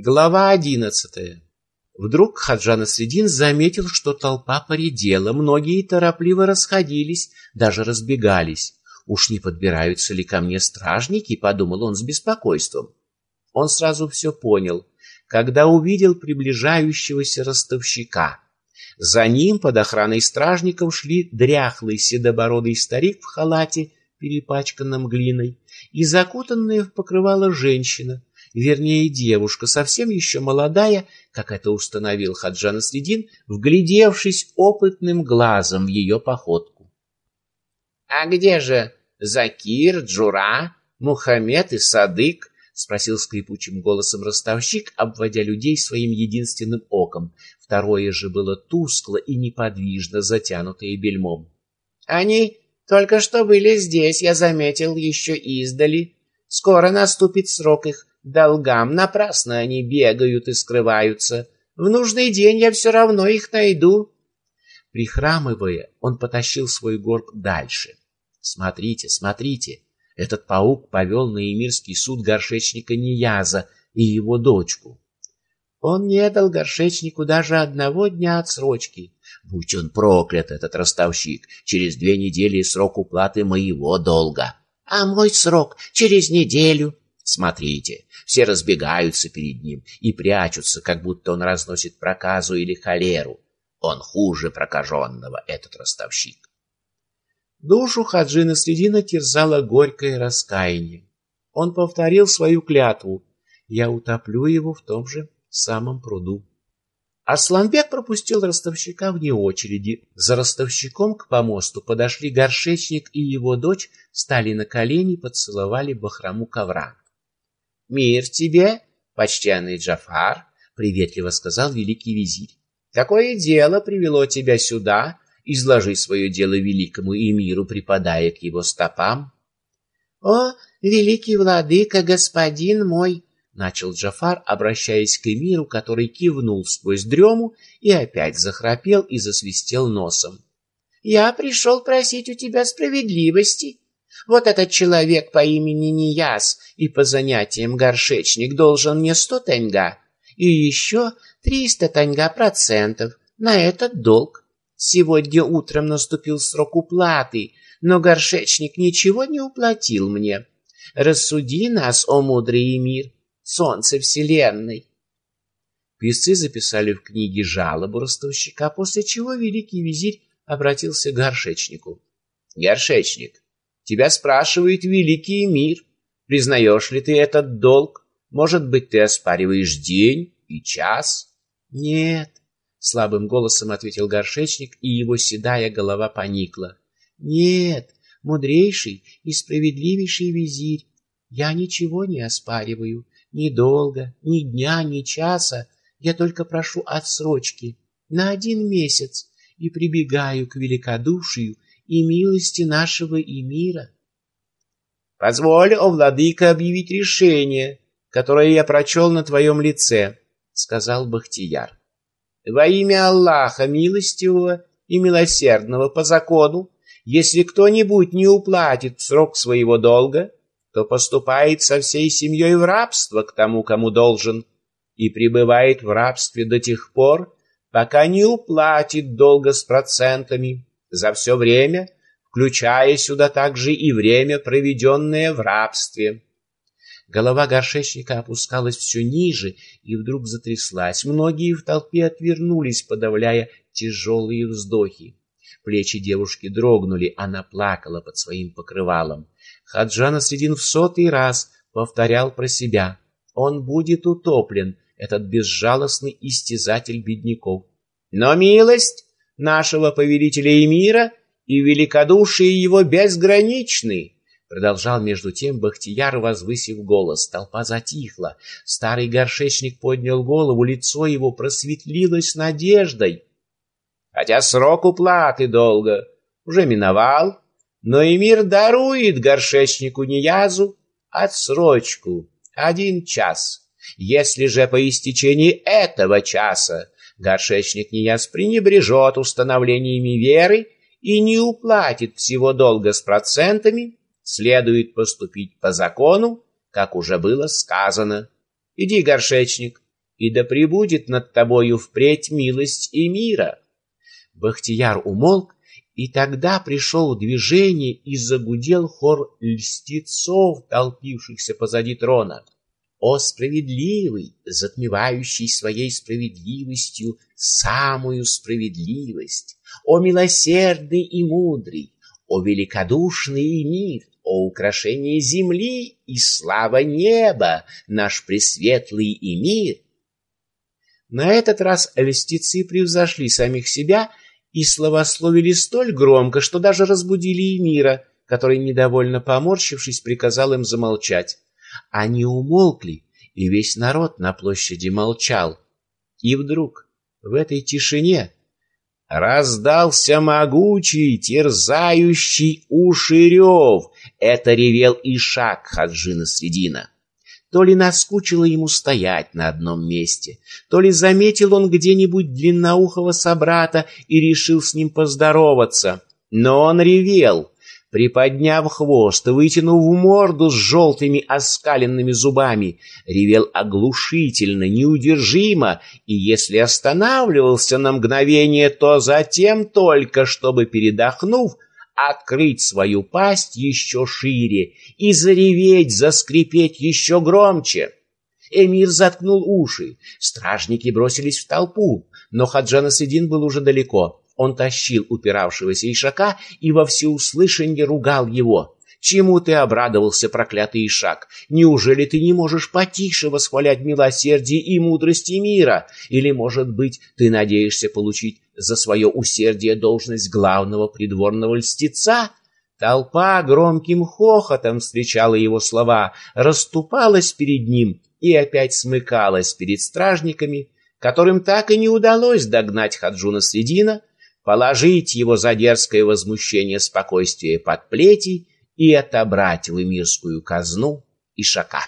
Глава одиннадцатая. Вдруг Хаджан Средин заметил, что толпа поредела, многие торопливо расходились, даже разбегались. «Уж не подбираются ли ко мне стражники?» — подумал он с беспокойством. Он сразу все понял, когда увидел приближающегося ростовщика. За ним под охраной стражников шли дряхлый седобородый старик в халате, перепачканном глиной, и закутанная в покрывало женщина, вернее девушка, совсем еще молодая, как это установил Хаджан Средин, вглядевшись опытным глазом в ее походку. — А где же Закир, Джура, Мухаммед и Садык? — спросил скрипучим голосом ростовщик, обводя людей своим единственным оком. Второе же было тускло и неподвижно, затянутое бельмом. — Они только что были здесь, я заметил еще издали. Скоро наступит срок их долгам. Напрасно они бегают и скрываются. В нужный день я все равно их найду. Прихрамывая, он потащил свой горб дальше. Смотрите, смотрите, этот паук повел на эмирский суд горшечника Нияза и его дочку. Он не дал горшечнику даже одного дня отсрочки. Будь он проклят, этот ростовщик, через две недели срок уплаты моего долга. А мой срок через неделю. Смотрите, все разбегаются перед ним и прячутся, как будто он разносит проказу или холеру. Он хуже прокаженного, этот ростовщик. Душу Хаджина Средина терзало горькое раскаяние. Он повторил свою клятву. Я утоплю его в том же самом пруду. Асланбек пропустил ростовщика вне очереди. За ростовщиком к помосту подошли горшечник и его дочь, стали на колени, поцеловали бахрому ковра. «Мир тебе, почтенный Джафар!» — приветливо сказал великий визирь. «Какое дело привело тебя сюда? Изложи свое дело великому эмиру, припадая к его стопам». «О, великий владыка, господин мой!» — начал Джафар, обращаясь к эмиру, который кивнул сквозь дрему и опять захрапел и засвистел носом. «Я пришел просить у тебя справедливости». Вот этот человек по имени Нияс и по занятиям горшечник должен мне сто таньга и еще триста таньга процентов на этот долг. Сегодня утром наступил срок уплаты, но горшечник ничего не уплатил мне. Рассуди нас, о мудрый мир, солнце вселенной. Писцы записали в книге жалобу ростовщика, после чего великий визирь обратился к горшечнику. «Горшечник, Тебя спрашивает великий мир. Признаешь ли ты этот долг? Может быть, ты оспариваешь день и час? Нет, слабым голосом ответил горшечник, и его седая голова поникла. Нет, мудрейший и справедливейший визирь, я ничего не оспариваю, ни долга, ни дня, ни часа. Я только прошу отсрочки на один месяц и прибегаю к великодушию и милости нашего и мира. Позволь, о владыка, объявить решение, которое я прочел на твоем лице, — сказал Бахтияр. Во имя Аллаха, милостивого и милосердного по закону, если кто-нибудь не уплатит срок своего долга, то поступает со всей семьей в рабство к тому, кому должен, и пребывает в рабстве до тех пор, пока не уплатит долга с процентами за все время, включая сюда также и время, проведенное в рабстве. Голова горшечника опускалась все ниже и вдруг затряслась. Многие в толпе отвернулись, подавляя тяжелые вздохи. Плечи девушки дрогнули, она плакала под своим покрывалом. Хаджана Средин в сотый раз повторял про себя. Он будет утоплен, этот безжалостный истязатель бедняков. Но милость нашего повелителя Эмира и великодушие его безграничны. Продолжал между тем Бахтияр, возвысив голос. Толпа затихла. Старый горшечник поднял голову, лицо его просветлилось надеждой. Хотя срок уплаты долго уже миновал, но и мир дарует горшечнику Ниязу отсрочку один час. Если же по истечении этого часа горшечник Нияз пренебрежет установлениями веры и не уплатит всего долга с процентами, следует поступить по закону, как уже было сказано. Иди, горшечник, и да пребудет над тобою впредь милость и мира. Бахтияр умолк, и тогда пришел движение и загудел хор льстецов, толпившихся позади трона. О справедливый, затмевающий своей справедливостью самую справедливость! О милосердный и мудрый! О великодушный мир! О украшение земли и слава неба, наш пресветлый и мир! На этот раз льстецы превзошли самих себя и словословили столь громко, что даже разбудили Эмира, который, недовольно поморщившись, приказал им замолчать. Они умолкли, и весь народ на площади молчал. И вдруг в этой тишине раздался могучий, терзающий уши рев. Это ревел Ишак Хаджина Средина. То ли наскучило ему стоять на одном месте, то ли заметил он где-нибудь длинноухого собрата и решил с ним поздороваться. Но он ревел, приподняв хвост, вытянув морду с желтыми оскаленными зубами, ревел оглушительно, неудержимо, и если останавливался на мгновение, то затем только, чтобы, передохнув, открыть свою пасть еще шире и зареветь, заскрипеть еще громче. Эмир заткнул уши, стражники бросились в толпу, но Хаджан Асидин был уже далеко. Он тащил упиравшегося Ишака и во всеуслышание ругал его. «Чему ты обрадовался, проклятый Ишак? Неужели ты не можешь потише восхвалять милосердие и мудрости мира? Или, может быть, ты надеешься получить за свое усердие должность главного придворного льстеца?» Толпа громким хохотом встречала его слова, расступалась перед ним и опять смыкалась перед стражниками, которым так и не удалось догнать Хаджуна Средина положить его за дерзкое возмущение спокойствия под плети и отобрать в эмирскую казну Ишака.